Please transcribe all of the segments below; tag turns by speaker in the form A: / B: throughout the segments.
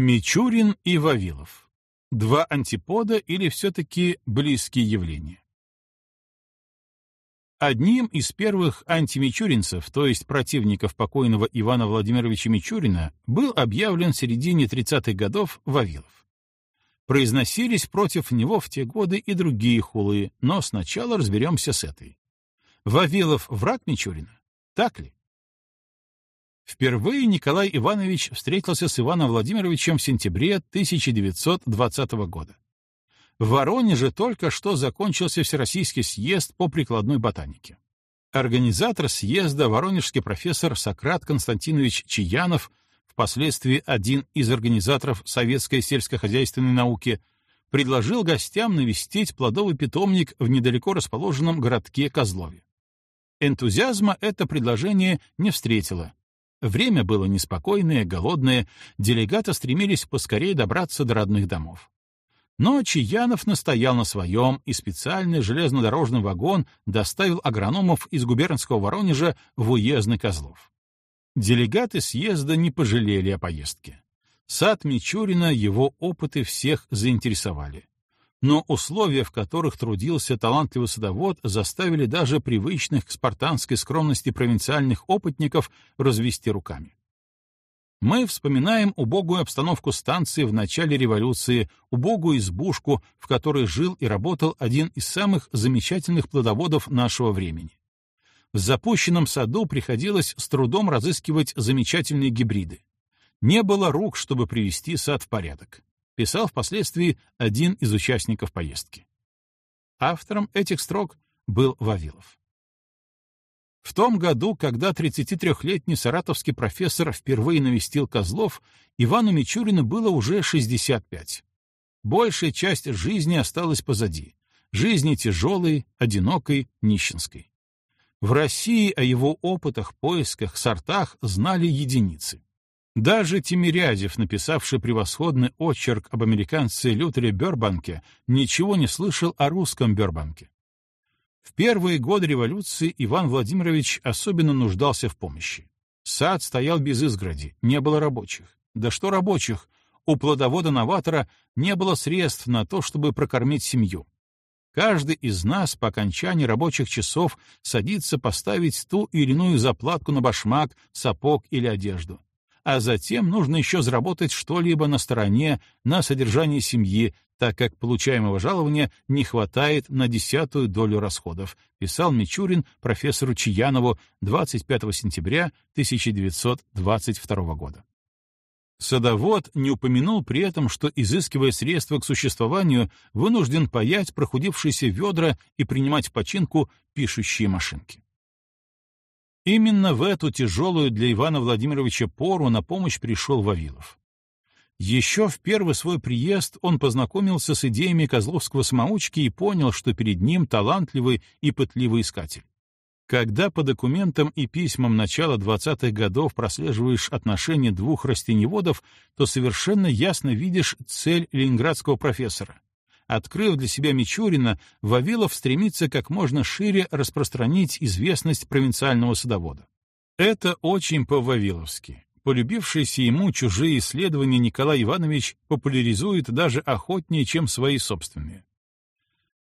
A: Мичурин и Вавилов. Два антипода или все-таки близкие явления? Одним из первых антимичуринцев, то есть противников покойного Ивана Владимировича Мичурина, был объявлен в середине 30-х годов Вавилов. Произносились против него в те годы и другие хулы, но сначала разберемся с этой. Вавилов — враг Мичурина? Так ли? Впервые Николай Иванович встретился с Иваном Владимировичем в сентябре 1920 года. В Воронеже только что закончился Всероссийский съезд по прикладной ботанике. Организатор съезда, воронежский профессор Сократ Константинович Чаянов, впоследствии один из организаторов советской сельскохозяйственной науки, предложил гостям навестить плодовый питомник в недалеко расположенном городке Козлове. Энтузиазма это предложение не встретило, Время было неспокойное, голодное, делегаты стремились поскорее добраться до родных домов. Но Чаянов настоял на своем, и специальный железнодорожный вагон доставил агрономов из губернского Воронежа в уездный Козлов. Делегаты съезда не пожалели о поездке. Сад Мичурина, его опыты всех заинтересовали но условия, в которых трудился талантливый садовод, заставили даже привычных к спартанской скромности провинциальных опытников развести руками. Мы вспоминаем убогую обстановку станции в начале революции, убогую избушку, в которой жил и работал один из самых замечательных плодоводов нашего времени. В запущенном саду приходилось с трудом разыскивать замечательные гибриды. Не было рук, чтобы привести сад в порядок писал впоследствии один из участников поездки. Автором этих строк был Вавилов. В том году, когда 33-летний саратовский профессор впервые навестил Козлов, Ивану Мичурину было уже 65. Большая часть жизни осталась позади. Жизни тяжелой, одинокой, нищенской. В России о его опытах, поисках, сортах знали единицы. Даже Тимирязев, написавший превосходный очерк об американце Лютере Бёрбанке, ничего не слышал о русском Бёрбанке. В первые годы революции Иван Владимирович особенно нуждался в помощи. Сад стоял без изгороди, не было рабочих. Да что рабочих? У плодовода-новатора не было средств на то, чтобы прокормить семью. Каждый из нас по окончании рабочих часов садится поставить ту или иную заплатку на башмак, сапог или одежду а затем нужно еще заработать что-либо на стороне, на содержание семьи, так как получаемого жалования не хватает на десятую долю расходов, писал Мичурин профессору Чиянову 25 сентября 1922 года. Садовод не упомянул при этом, что, изыскивая средства к существованию, вынужден паять прохудившиеся ведра и принимать в починку пишущие машинки. Именно в эту тяжелую для Ивана Владимировича пору на помощь пришел Вавилов. Еще в первый свой приезд он познакомился с идеями Козловского самоучки и понял, что перед ним талантливый и пытливый искатель. Когда по документам и письмам начала 20-х годов прослеживаешь отношения двух растеневодов, то совершенно ясно видишь цель ленинградского профессора Открыв для себя Мичурина, Вавилов стремится как можно шире распространить известность провинциального садовода. Это очень по-вавиловски. Полюбившийся ему чужие исследования Николай Иванович популяризует даже охотнее, чем свои собственные.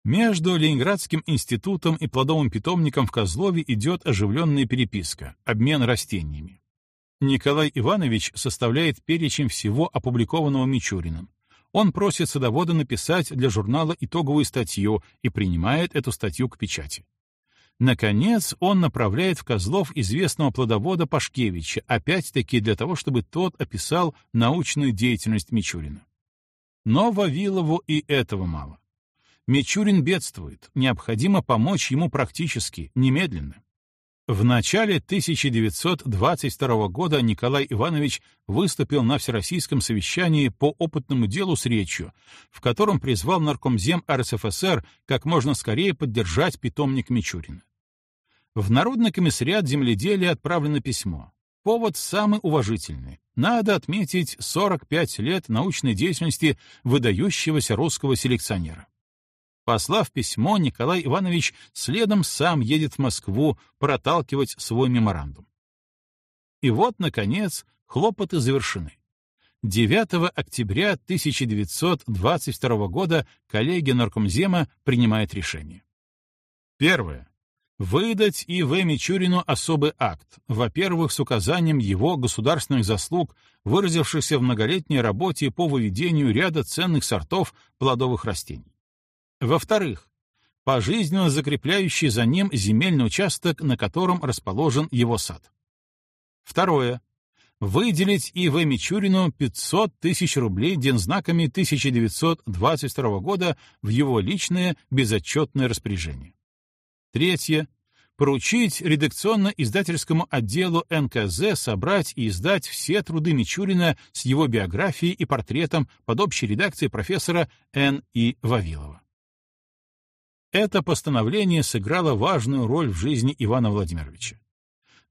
A: Между Ленинградским институтом и плодовым питомником в Козлове идет оживленная переписка, обмен растениями. Николай Иванович составляет перечень всего опубликованного Мичуриным. Он просит садовода написать для журнала итоговую статью и принимает эту статью к печати. Наконец, он направляет в Козлов известного плодовода Пашкевича, опять-таки для того, чтобы тот описал научную деятельность Мичурина. Но Вавилову и этого мало. Мичурин бедствует, необходимо помочь ему практически, немедленно. В начале 1922 года Николай Иванович выступил на Всероссийском совещании по опытному делу с речью, в котором призвал наркомзем РСФСР как можно скорее поддержать питомник Мичурина. В Народный комиссариат земледелия отправлено письмо. Повод самый уважительный. Надо отметить 45 лет научной деятельности выдающегося русского селекционера. Послав письмо, Николай Иванович следом сам едет в Москву проталкивать свой меморандум. И вот, наконец, хлопоты завершены. 9 октября 1922 года коллегия Наркомзема принимает решение. Первое. Выдать И.В. Мичурину особый акт, во-первых, с указанием его государственных заслуг, выразившихся в многолетней работе по выведению ряда ценных сортов плодовых растений. Во-вторых, пожизненно закрепляющий за ним земельный участок, на котором расположен его сад. Второе. Выделить И.В. Мичурину 500 тысяч рублей дензнаками 1922 года в его личное безотчетное распоряжение. Третье. Поручить редакционно-издательскому отделу НКЗ собрать и издать все труды Мичурина с его биографией и портретом под общей редакцией профессора Н. И. Вавилова. Это постановление сыграло важную роль в жизни Ивана Владимировича.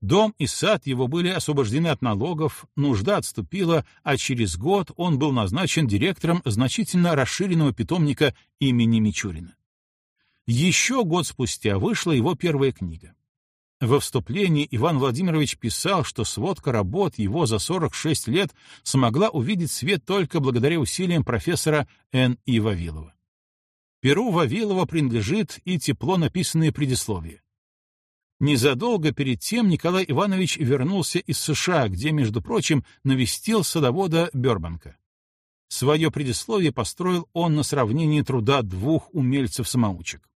A: Дом и сад его были освобождены от налогов, нужда отступила, а через год он был назначен директором значительно расширенного питомника имени Мичурина. Еще год спустя вышла его первая книга. Во вступлении Иван Владимирович писал, что сводка работ его за 46 лет смогла увидеть свет только благодаря усилиям профессора Н. И. Вавилова. Перу Вавилова принадлежит и тепло написанное предисловие. Незадолго перед тем Николай Иванович вернулся из США, где, между прочим, навестил садовода Бербанка. Свое предисловие построил он на сравнении труда двух умельцев-самоучек.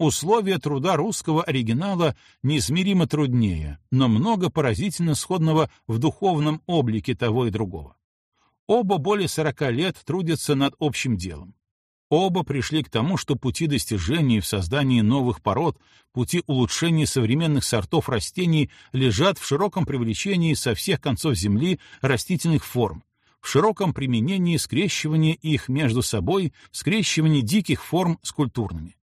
A: Условия труда русского оригинала неизмеримо труднее, но много поразительно сходного в духовном облике того и другого. Оба более сорока лет трудятся над общим делом. Оба пришли к тому, что пути достижений в создании новых пород, пути улучшения современных сортов растений лежат в широком привлечении со всех концов Земли растительных форм, в широком применении скрещивания их между собой, скрещивании диких форм с культурными.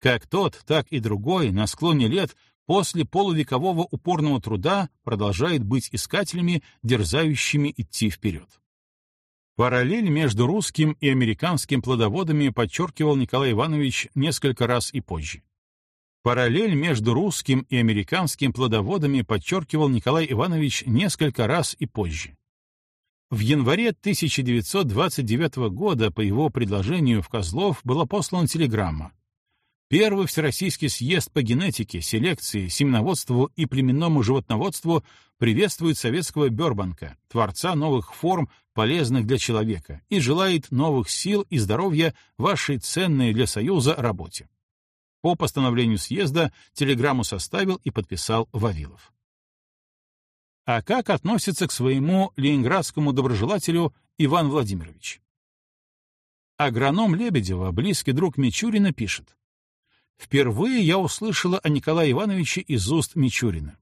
A: Как тот, так и другой на склоне лет после полувекового упорного труда продолжает быть искателями, дерзающими идти вперед. Параллель между русским и американским плодоводами подчеркивал Николай Иванович несколько раз и позже. Параллель между русским и американским плодоводами подчеркивал Николай Иванович несколько раз и позже. В январе 1929 года по его предложению в Козлов была послана телеграмма Первый Всероссийский съезд по генетике, селекции, семеноводству и племенному животноводству приветствует советского Бёрбанка, творца новых форм, полезных для человека, и желает новых сил и здоровья вашей ценной для Союза работе. По постановлению съезда телеграмму составил и подписал Вавилов. А как относится к своему ленинградскому доброжелателю Иван Владимирович? Агроном Лебедева, близкий друг Мичурина, пишет. Впервые я услышала о Николае Ивановиче из уст Мичурина.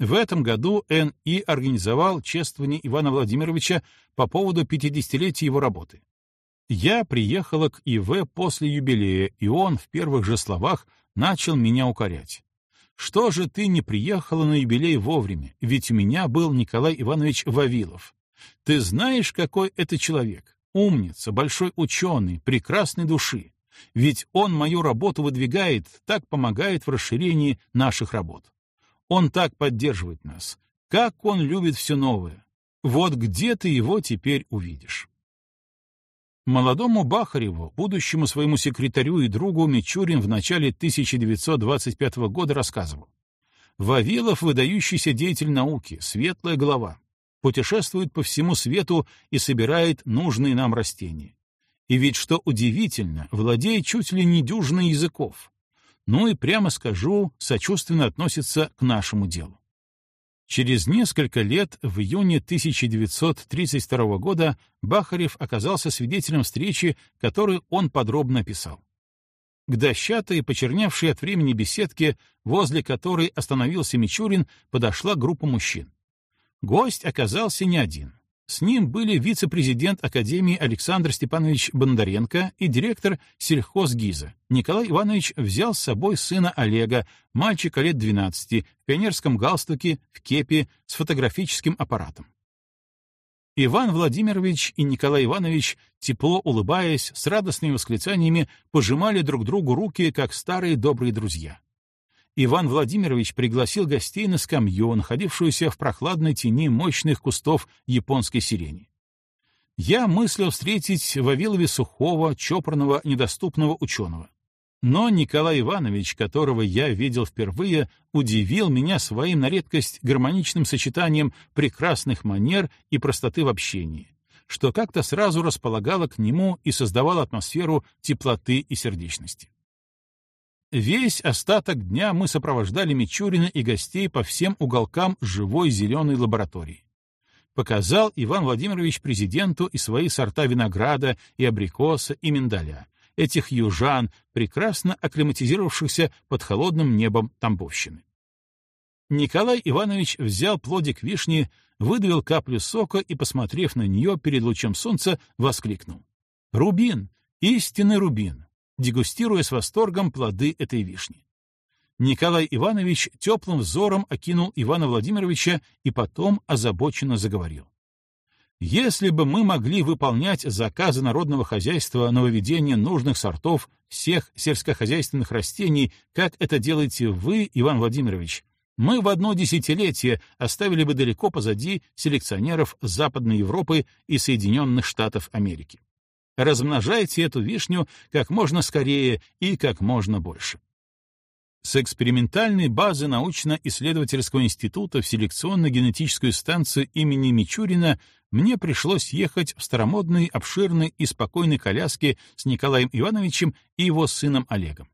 A: В этом году Н.И. организовал чествование Ивана Владимировича по поводу 50-летия его работы. Я приехала к И.В. после юбилея, и он в первых же словах начал меня укорять. «Что же ты не приехала на юбилей вовремя? Ведь у меня был Николай Иванович Вавилов. Ты знаешь, какой это человек? Умница, большой ученый, прекрасной души. Ведь он мою работу выдвигает, так помогает в расширении наших работ. Он так поддерживает нас. Как он любит все новое. Вот где ты его теперь увидишь. Молодому Бахареву, будущему своему секретарю и другу Мичурин в начале 1925 года рассказывал. Вавилов — выдающийся деятель науки, светлая голова. Путешествует по всему свету и собирает нужные нам растения. И ведь, что удивительно, владеет чуть ли не дюжиной языков. Ну и прямо скажу, сочувственно относится к нашему делу. Через несколько лет, в июне 1932 года, Бахарев оказался свидетелем встречи, которую он подробно описал. К дощатой, почерневшей от времени беседке, возле которой остановился Мичурин, подошла группа мужчин. Гость оказался не один. С ним были вице-президент Академии Александр Степанович Бондаренко и директор сельхозгиза. Николай Иванович взял с собой сына Олега, мальчика лет 12, в пионерском галстуке, в кепе, с фотографическим аппаратом. Иван Владимирович и Николай Иванович, тепло улыбаясь, с радостными восклицаниями, пожимали друг другу руки, как старые добрые друзья. Иван Владимирович пригласил гостей на скамью, находившуюся в прохладной тени мощных кустов японской сирени. я мыслил встретить Вавилове сухого, чопорного, недоступного ученого. Но Николай Иванович, которого я видел впервые, удивил меня своим на редкость гармоничным сочетанием прекрасных манер и простоты в общении, что как-то сразу располагало к нему и создавало атмосферу теплоты и сердечности. Весь остаток дня мы сопровождали Мичурина и гостей по всем уголкам живой зеленой лаборатории. Показал Иван Владимирович президенту и свои сорта винограда, и абрикоса, и миндаля, этих южан, прекрасно акклиматизировавшихся под холодным небом Тамбовщины. Николай Иванович взял плодик вишни, выдавил каплю сока и, посмотрев на нее перед лучом солнца, воскликнул. «Рубин! Истинный рубин! Дегустируя с восторгом плоды этой вишни. Николай Иванович теплым взором окинул Ивана Владимировича и потом озабоченно заговорил. Если бы мы могли выполнять заказы народного хозяйства на выведение нужных сортов всех сельскохозяйственных растений, как это делаете вы, Иван Владимирович, мы в одно десятилетие оставили бы далеко позади селекционеров Западной Европы и Соединенных Штатов Америки. Размножайте эту вишню как можно скорее и как можно больше. С экспериментальной базы научно-исследовательского института в селекционно-генетическую станцию имени Мичурина мне пришлось ехать в старомодной, обширной и спокойной коляске с Николаем Ивановичем и его сыном Олегом.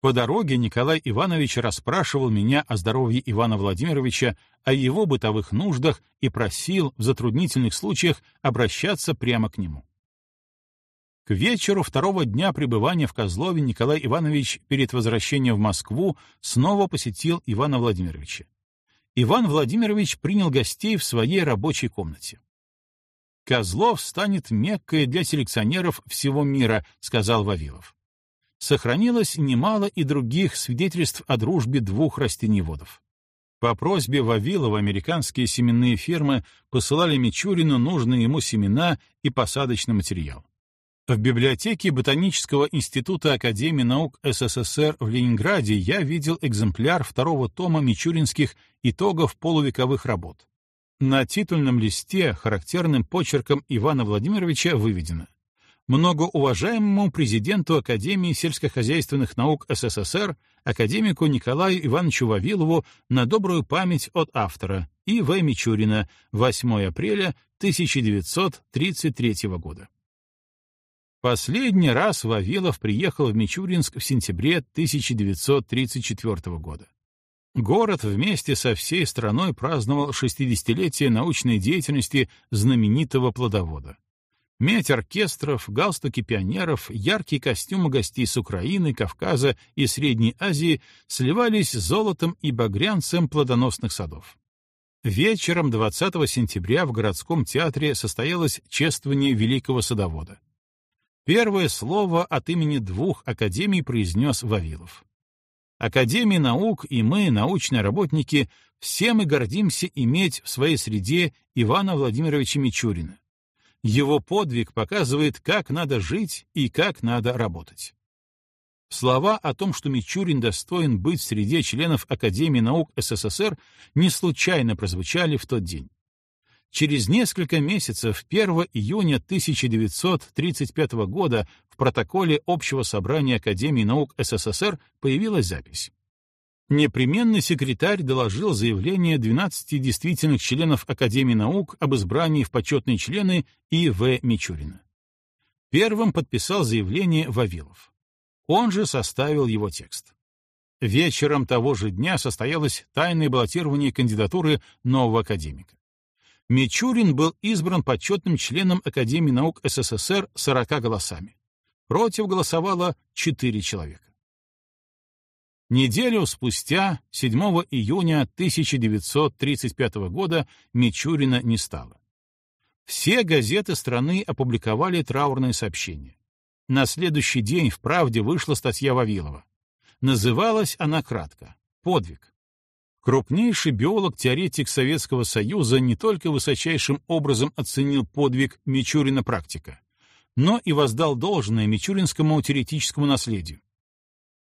A: По дороге Николай Иванович расспрашивал меня о здоровье Ивана Владимировича, о его бытовых нуждах и просил в затруднительных случаях обращаться прямо к нему. К вечеру второго дня пребывания в Козлове Николай Иванович перед возвращением в Москву снова посетил Ивана Владимировича. Иван Владимирович принял гостей в своей рабочей комнате. «Козлов станет меккой для селекционеров всего мира», — сказал Вавилов. Сохранилось немало и других свидетельств о дружбе двух растениеводов. По просьбе Вавилова американские семенные фермы посылали Мичурину нужные ему семена и посадочный материал. В библиотеке Ботанического института Академии наук СССР в Ленинграде я видел экземпляр второго тома мичуринских итогов полувековых работ. На титульном листе характерным почерком Ивана Владимировича выведено многоуважаемому президенту Академии сельскохозяйственных наук СССР, академику Николаю Ивановичу Вавилову на добрую память от автора И. В. Мичурина 8 апреля 1933 года. Последний раз Вавилов приехал в Мичуринск в сентябре 1934 года. Город вместе со всей страной праздновал 60-летие научной деятельности знаменитого плодовода. Медь оркестров, галстуки пионеров, яркие костюмы гостей с Украины, Кавказа и Средней Азии сливались с золотом и багрянцем плодоносных садов. Вечером 20 сентября в городском театре состоялось чествование великого садовода. Первое слово от имени двух академий произнес Вавилов. Академии наук и мы, научные работники, все мы гордимся иметь в своей среде Ивана Владимировича Мичурина. Его подвиг показывает, как надо жить и как надо работать. Слова о том, что Мичурин достоин быть в среде членов Академии наук СССР, не случайно прозвучали в тот день. Через несколько месяцев, 1 июня 1935 года, в протоколе Общего собрания Академии наук СССР появилась запись. Непременный секретарь доложил заявление 12 действительных членов Академии наук об избрании в почетные члены И.В. Мичурина. Первым подписал заявление Вавилов. Он же составил его текст. Вечером того же дня состоялось тайное баллотирование кандидатуры нового академика. Мичурин был избран почетным членом Академии наук СССР 40 голосами. Против голосовало 4 человека. Неделю спустя, 7 июня 1935 года, Мичурина не стало. Все газеты страны опубликовали траурное сообщение. На следующий день в «Правде» вышла статья Вавилова. Называлась она кратко «Подвиг». Крупнейший биолог-теоретик Советского Союза не только высочайшим образом оценил подвиг Мичурина практика, но и воздал должное мичуринскому теоретическому наследию.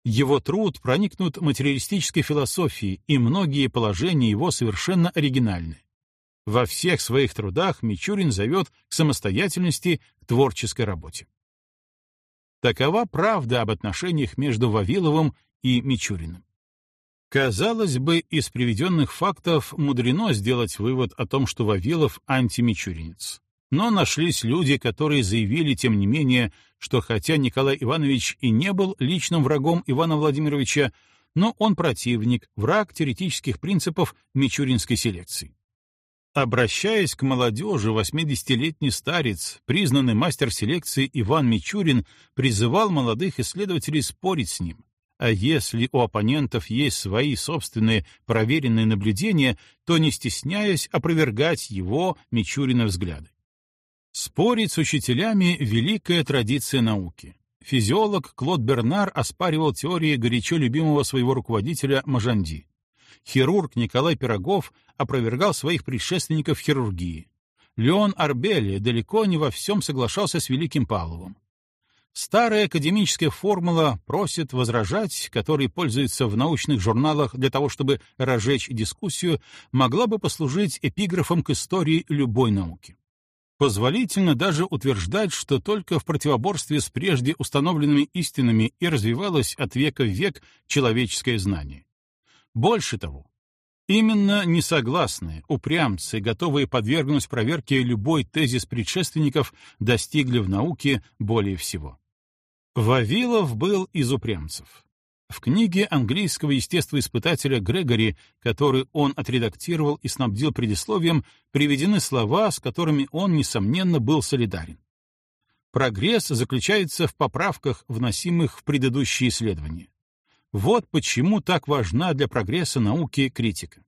A: Его труд проникнут материалистической философией, и многие положения его совершенно оригинальны. Во всех своих трудах Мичурин зовет к самостоятельности, к творческой работе. Такова правда об отношениях между Вавиловым и Мичуриным. Казалось бы, из приведенных фактов мудрено сделать вывод о том, что Вавилов — антимичуринец. Но нашлись люди, которые заявили, тем не менее, что хотя Николай Иванович и не был личным врагом Ивана Владимировича, но он противник, враг теоретических принципов мичуринской селекции. Обращаясь к молодежи, 80-летний старец, признанный мастер селекции Иван Мичурин, призывал молодых исследователей спорить с ним. А если у оппонентов есть свои собственные проверенные наблюдения, то, не стесняясь, опровергать его, Мичурина, взгляды. Спорить с учителями — великая традиция науки. Физиолог Клод Бернар оспаривал теории горячо любимого своего руководителя Мажанди. Хирург Николай Пирогов опровергал своих предшественников хирургии. Леон Арбели далеко не во всем соглашался с Великим Павловым. Старая академическая формула просит возражать, которой пользуется в научных журналах для того, чтобы разжечь дискуссию, могла бы послужить эпиграфом к истории любой науки. Позволительно даже утверждать, что только в противоборстве с прежде установленными истинами и развивалось от века в век человеческое знание. Больше того, именно несогласные, упрямцы, готовые подвергнуть проверке любой тезис предшественников, достигли в науке более всего. Вавилов был из упрямцев. В книге английского естествоиспытателя Грегори, которую он отредактировал и снабдил предисловием, приведены слова, с которыми он, несомненно, был солидарен. Прогресс заключается в поправках, вносимых в предыдущие исследования. Вот почему так важна для прогресса науки критика.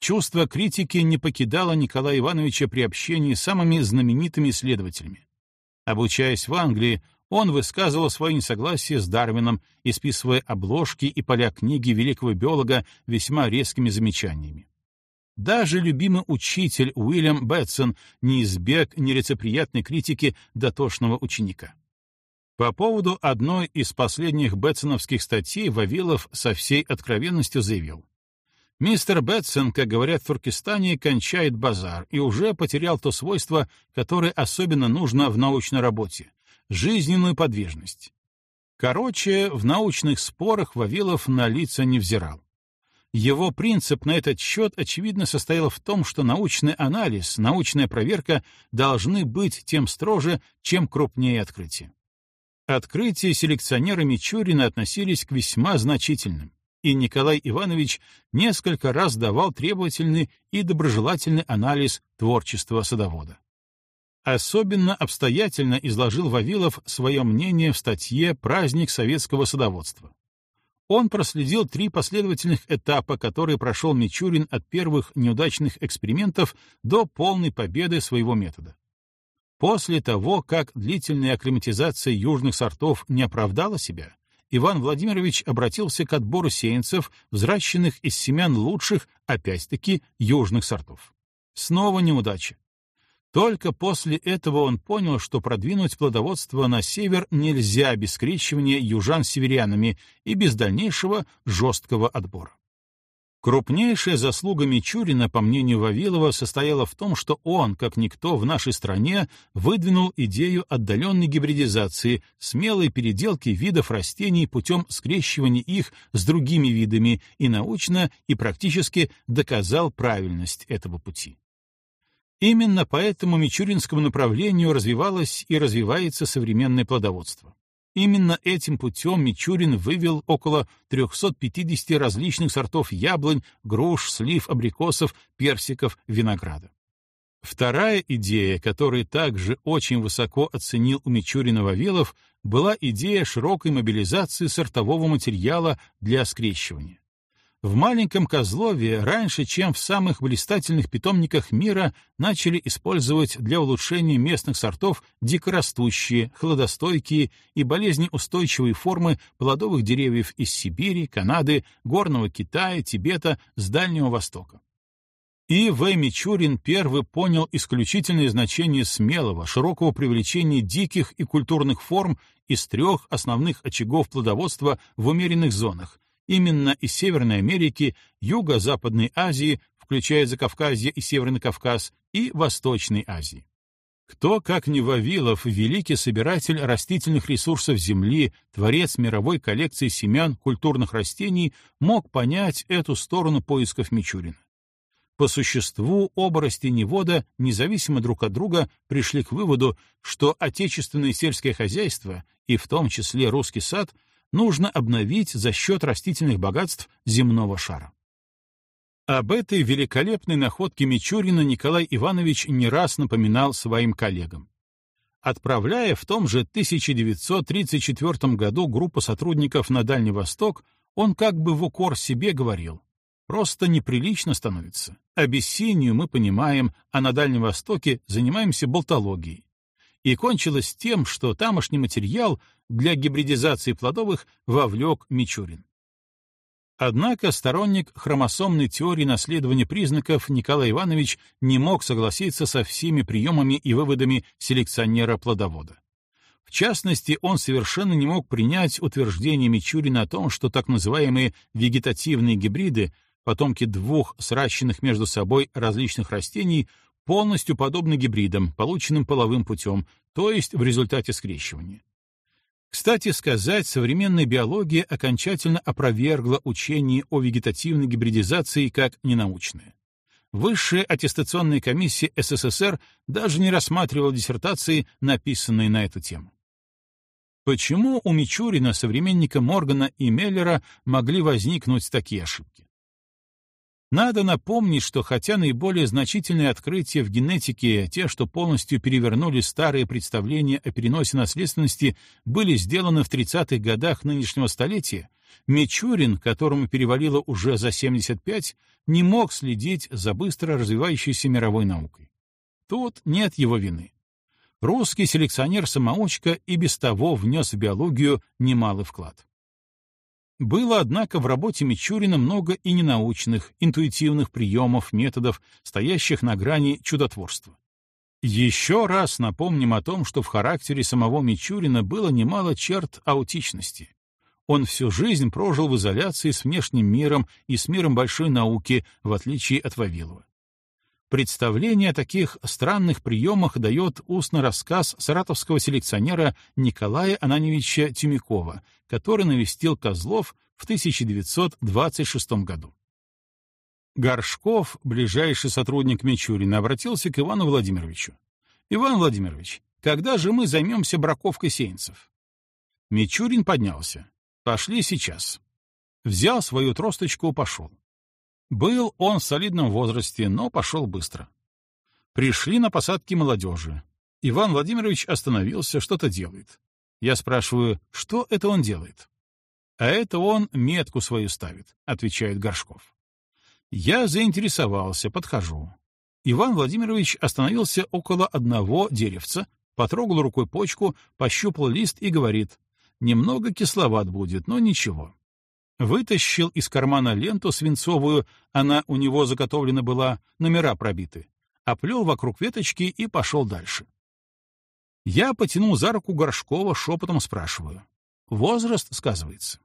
A: Чувство критики не покидало Николая Ивановича при общении с самыми знаменитыми исследователями. Обучаясь в Англии, он высказывал свое несогласие с Дарвином, исписывая обложки и поля книги великого биолога весьма резкими замечаниями. Даже любимый учитель Уильям Бэтсон не избег нерецеприятной критики дотошного ученика. По поводу одной из последних бетсоновских статей Вавилов со всей откровенностью заявил. Мистер Бетсон, как говорят в Туркестане, кончает базар и уже потерял то свойство, которое особенно нужно в научной работе жизненную подвижность. Короче, в научных спорах Вавилов на лица не взирал. Его принцип на этот счет, очевидно, состоял в том, что научный анализ, научная проверка должны быть тем строже, чем крупнее открытие. Открытия селекционера Мичурина относились к весьма значительным, и Николай Иванович несколько раз давал требовательный и доброжелательный анализ творчества садовода. Особенно обстоятельно изложил Вавилов свое мнение в статье «Праздник советского садоводства». Он проследил три последовательных этапа, которые прошел Мичурин от первых неудачных экспериментов до полной победы своего метода. После того, как длительная акклиматизация южных сортов не оправдала себя, Иван Владимирович обратился к отбору сеянцев, взращенных из семян лучших, опять-таки, южных сортов. Снова неудача. Только после этого он понял, что продвинуть плодоводство на север нельзя без скрещивания южан северянами и без дальнейшего жесткого отбора. Крупнейшая заслуга Мичурина, по мнению Вавилова, состояла в том, что он, как никто в нашей стране, выдвинул идею отдаленной гибридизации, смелой переделки видов растений путем скрещивания их с другими видами и научно и практически доказал правильность этого пути. Именно по этому мичуринскому направлению развивалось и развивается современное плодоводство. Именно этим путем Мичурин вывел около 350 различных сортов яблонь, груш, слив, абрикосов, персиков, винограда. Вторая идея, которую также очень высоко оценил у Мичурина Вавилов, была идея широкой мобилизации сортового материала для скрещивания. В маленьком Козлове раньше, чем в самых блистательных питомниках мира, начали использовать для улучшения местных сортов дикорастущие, хладостойкие и болезнеустойчивые формы плодовых деревьев из Сибири, Канады, Горного Китая, Тибета, с Дальнего Востока. И В. Мичурин первый понял исключительное значение смелого, широкого привлечения диких и культурных форм из трех основных очагов плодоводства в умеренных зонах Именно из Северной Америки, Юго-Западной Азии, включая Закавказье и Северный Кавказ, и Восточной Азии. Кто, как не Вавилов, великий собиратель растительных ресурсов Земли, творец мировой коллекции семян культурных растений, мог понять эту сторону поисков Мичурина? По существу оба растеневода, независимо друг от друга, пришли к выводу, что отечественное сельское хозяйство, и в том числе русский сад, нужно обновить за счет растительных богатств земного шара. Об этой великолепной находке Мичурина Николай Иванович не раз напоминал своим коллегам. Отправляя в том же 1934 году группу сотрудников на Дальний Восток, он как бы в укор себе говорил, просто неприлично становится. Абиссинию мы понимаем, а на Дальнем Востоке занимаемся болтологией. И кончилось тем, что тамошний материал для гибридизации плодовых вовлек Мичурин. Однако сторонник хромосомной теории наследования признаков Николай Иванович не мог согласиться со всеми приемами и выводами селекционера-плодовода. В частности, он совершенно не мог принять утверждение Мичурина о том, что так называемые вегетативные гибриды, потомки двух сращенных между собой различных растений, полностью подобны гибридам, полученным половым путем, то есть в результате скрещивания. Кстати сказать, современная биология окончательно опровергла учение о вегетативной гибридизации как ненаучное. Высшая аттестационная комиссия СССР даже не рассматривала диссертации, написанные на эту тему. Почему у Мичурина, современника Моргана и Меллера могли возникнуть такие ошибки? Надо напомнить, что хотя наиболее значительные открытия в генетике, те, что полностью перевернули старые представления о переносе наследственности, были сделаны в 30-х годах нынешнего столетия, Мичурин, которому перевалило уже за 75, не мог следить за быстро развивающейся мировой наукой. Тут нет его вины. Русский селекционер-самоучка и без того внес в биологию немалый вклад. Было, однако, в работе Мичурина много и ненаучных, интуитивных приемов, методов, стоящих на грани чудотворства. Еще раз напомним о том, что в характере самого Мичурина было немало черт аутичности. Он всю жизнь прожил в изоляции с внешним миром и с миром большой науки, в отличие от Вавилова. Представление о таких странных приемах дает устный рассказ саратовского селекционера Николая Ананевича Тюмякова, который навестил Козлов в 1926 году. Горшков, ближайший сотрудник Мичурина, обратился к Ивану Владимировичу. «Иван Владимирович, когда же мы займемся браковкой сеянцев?» Мичурин поднялся. «Пошли сейчас». Взял свою тросточку, пошел. Был он в солидном возрасте, но пошел быстро. Пришли на посадки молодежи. Иван Владимирович остановился, что-то делает. Я спрашиваю, что это он делает? А это он метку свою ставит, отвечает Горшков. Я заинтересовался, подхожу. Иван Владимирович остановился около одного деревца, потрогал рукой почку, пощупал лист и говорит, немного кисловат будет, но ничего. Вытащил из кармана ленту свинцовую, она у него заготовлена была, номера пробиты, оплел вокруг веточки и пошел дальше. Я потянул за руку Горшкова, шепотом спрашиваю. Возраст сказывается.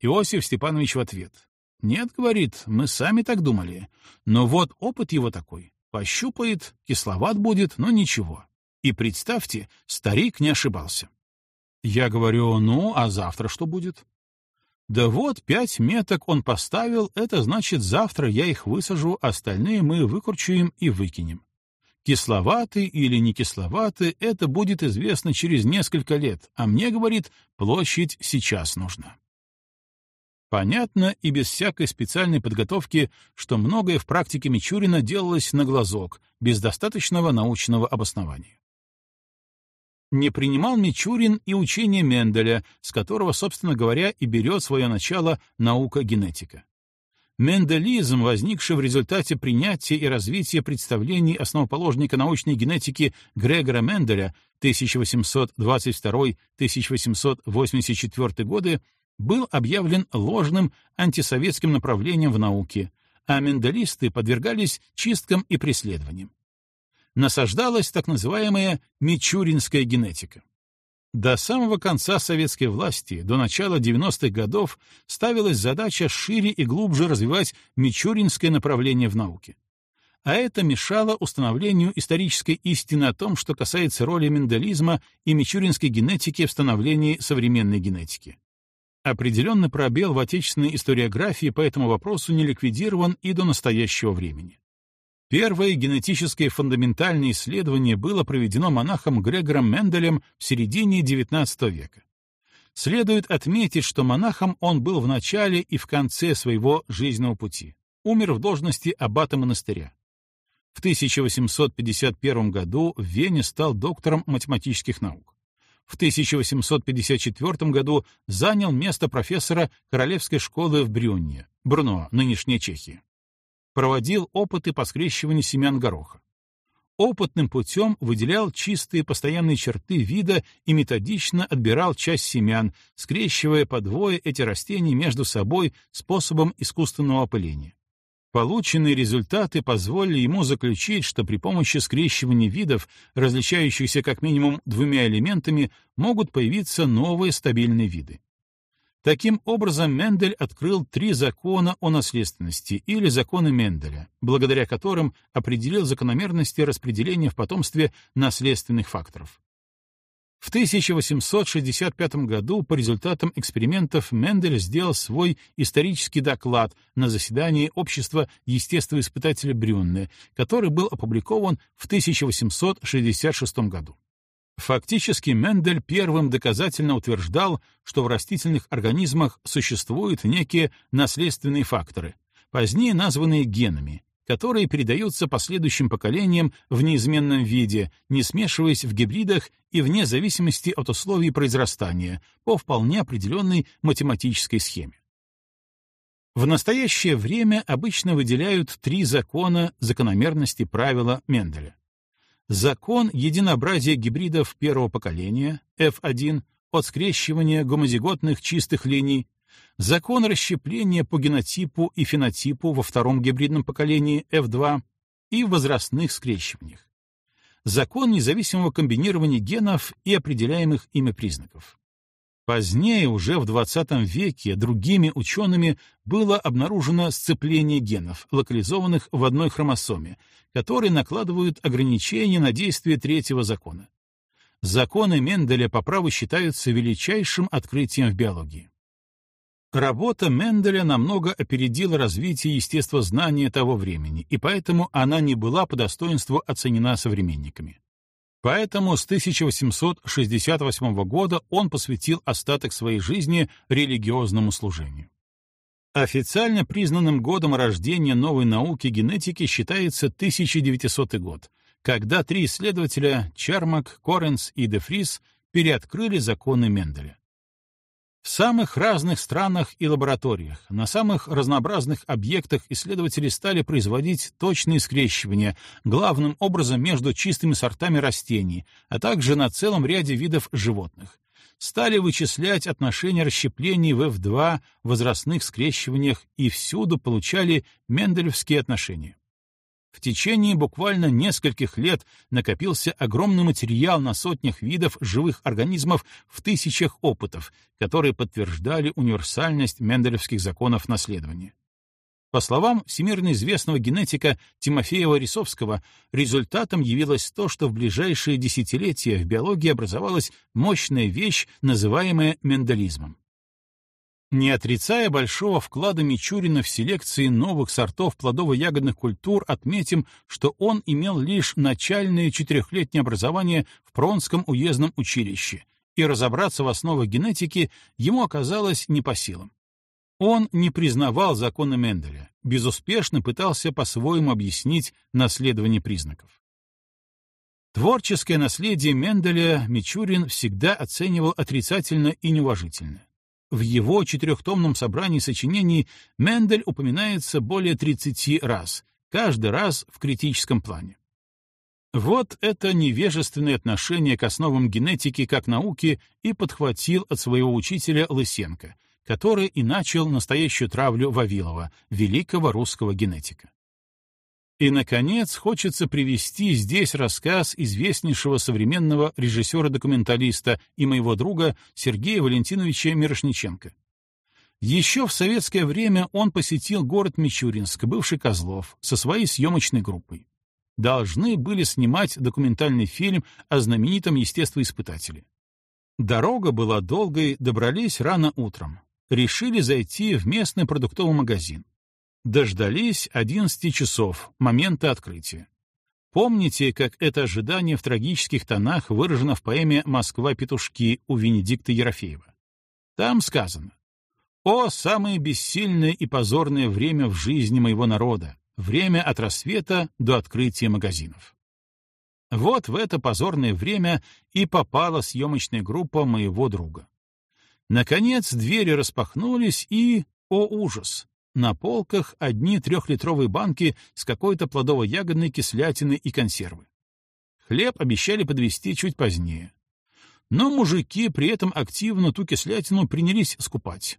A: Иосиф Степанович в ответ. Нет, говорит, мы сами так думали. Но вот опыт его такой. Пощупает, кисловат будет, но ничего. И представьте, старик не ошибался. Я говорю, ну, а завтра что будет? Да вот, пять меток он поставил, это значит, завтра я их высажу, остальные мы выкручуем и выкинем. Кисловатый или не кисловатый, это будет известно через несколько лет, а мне, говорит, площадь сейчас нужна. Понятно и без всякой специальной подготовки, что многое в практике Мичурина делалось на глазок, без достаточного научного обоснования не принимал Мичурин и учение Менделя, с которого, собственно говоря, и берет свое начало наука генетика. Менделизм, возникший в результате принятия и развития представлений основоположника научной генетики Грегора Менделя 1822-1884 годы, был объявлен ложным антисоветским направлением в науке, а менделисты подвергались чисткам и преследованиям насаждалась так называемая мичуринская генетика. До самого конца советской власти, до начала 90-х годов, ставилась задача шире и глубже развивать мичуринское направление в науке. А это мешало установлению исторической истины о том, что касается роли менделизма и мичуринской генетики в становлении современной генетики. Определенный пробел в отечественной историографии по этому вопросу не ликвидирован и до настоящего времени. Первое генетическое фундаментальное исследование было проведено монахом Грегором Менделем в середине XIX века. Следует отметить, что монахом он был в начале и в конце своего жизненного пути. Умер в должности аббата монастыря. В 1851 году в Вене стал доктором математических наук. В 1854 году занял место профессора Королевской школы в Брюнне, Бруно, нынешняя Чехия проводил опыты по скрещиванию семян гороха. Опытным путем выделял чистые постоянные черты вида и методично отбирал часть семян, скрещивая по двое эти растения между собой способом искусственного опыления. Полученные результаты позволили ему заключить, что при помощи скрещивания видов, различающихся как минимум двумя элементами, могут появиться новые стабильные виды. Таким образом, Мендель открыл три закона о наследственности или законы Менделя, благодаря которым определил закономерности распределения в потомстве наследственных факторов. В 1865 году по результатам экспериментов Мендель сделал свой исторический доклад на заседании Общества естествоиспытателя Брюнне, который был опубликован в 1866 году. Фактически Мендель первым доказательно утверждал, что в растительных организмах существуют некие наследственные факторы, позднее названные генами, которые передаются последующим поколениям в неизменном виде, не смешиваясь в гибридах и вне зависимости от условий произрастания, по вполне определенной математической схеме. В настоящее время обычно выделяют три закона закономерности правила Менделя. Закон единообразия гибридов первого поколения, F1, от скрещивания гомозиготных чистых линий, закон расщепления по генотипу и фенотипу во втором гибридном поколении, F2, и возрастных скрещиваниях. Закон независимого комбинирования генов и определяемых ими признаков. Позднее, уже в XX веке, другими учеными было обнаружено сцепление генов, локализованных в одной хромосоме, которые накладывают ограничения на действие третьего закона. Законы Менделя по праву считаются величайшим открытием в биологии. Работа Менделя намного опередила развитие естествознания того времени, и поэтому она не была по достоинству оценена современниками. Поэтому с 1868 года он посвятил остаток своей жизни религиозному служению. Официально признанным годом рождения новой науки генетики считается 1900 год, когда три исследователя Чармак, Коренс и Дефрис переоткрыли законы Менделя. В самых разных странах и лабораториях, на самых разнообразных объектах исследователи стали производить точные скрещивания, главным образом между чистыми сортами растений, а также на целом ряде видов животных. Стали вычислять отношения расщеплений в F2 в возрастных скрещиваниях и всюду получали мендельевские отношения. В течение буквально нескольких лет накопился огромный материал на сотнях видов живых организмов в тысячах опытов, которые подтверждали универсальность менделевских законов наследования. По словам всемирно известного генетика Тимофея Рисовского, результатом явилось то, что в ближайшие десятилетия в биологии образовалась мощная вещь, называемая менделизмом. Не отрицая большого вклада Мичурина в селекции новых сортов плодово-ягодных культур, отметим, что он имел лишь начальное четырехлетнее образование в Пронском уездном училище, и разобраться в основах генетики ему оказалось не по силам. Он не признавал законы Менделя, безуспешно пытался по-своему объяснить наследование признаков. Творческое наследие Менделя Мичурин всегда оценивал отрицательно и неуважительно. В его четырехтомном собрании сочинений Мендель упоминается более 30 раз, каждый раз в критическом плане. Вот это невежественное отношение к основам генетики как науки и подхватил от своего учителя Лысенко, который и начал настоящую травлю Вавилова, великого русского генетика. И, наконец, хочется привести здесь рассказ известнейшего современного режиссера-документалиста и моего друга Сергея Валентиновича Мирошниченко. Еще в советское время он посетил город Мичуринск, бывший Козлов, со своей съемочной группой. Должны были снимать документальный фильм о знаменитом естествоиспытателе. Дорога была долгой, добрались рано утром. Решили зайти в местный продуктовый магазин. Дождались 11 часов, момента открытия. Помните, как это ожидание в трагических тонах выражено в поэме «Москва-петушки» у Венедикта Ерофеева? Там сказано «О, самое бессильное и позорное время в жизни моего народа! Время от рассвета до открытия магазинов!» Вот в это позорное время и попала съемочная группа моего друга. Наконец двери распахнулись, и, о ужас, на полках одни трехлитровые банки с какой-то плодово-ягодной кислятиной и консервы. Хлеб обещали подвести чуть позднее. Но мужики при этом активно ту кислятину принялись скупать.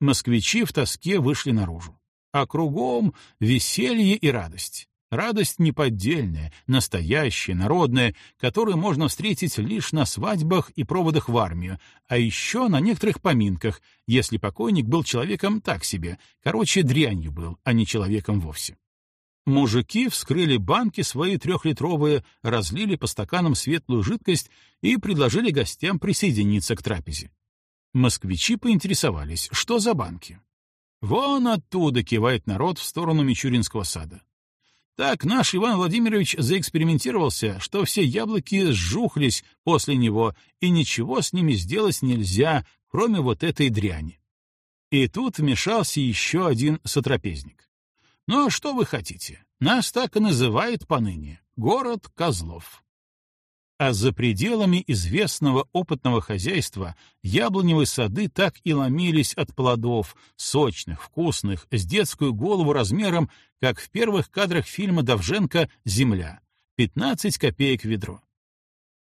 A: Москвичи в тоске вышли наружу. А кругом веселье и радость. Радость неподдельная, настоящая, народная, которую можно встретить лишь на свадьбах и проводах в армию, а еще на некоторых поминках, если покойник был человеком так себе, короче, дрянью был, а не человеком вовсе. Мужики вскрыли банки свои трехлитровые, разлили по стаканам светлую жидкость и предложили гостям присоединиться к трапезе. Москвичи поинтересовались, что за банки. «Вон оттуда!» — кивает народ в сторону Мичуринского сада. Так наш Иван Владимирович заэкспериментировался, что все яблоки сжухлись после него, и ничего с ними сделать нельзя, кроме вот этой дряни. И тут вмешался еще один сотрапезник. Ну а что вы хотите? Нас так и называют поныне — город Козлов а за пределами известного опытного хозяйства яблоневые сады так и ломились от плодов, сочных, вкусных, с детскую голову размером, как в первых кадрах фильма Давженко «Земля» — 15 копеек ведро.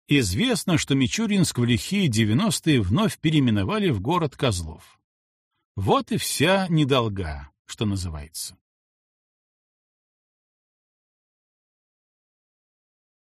A: Известно, что Мичуринск в лихие 90-е вновь переименовали в город Козлов. Вот и вся недолга, что называется.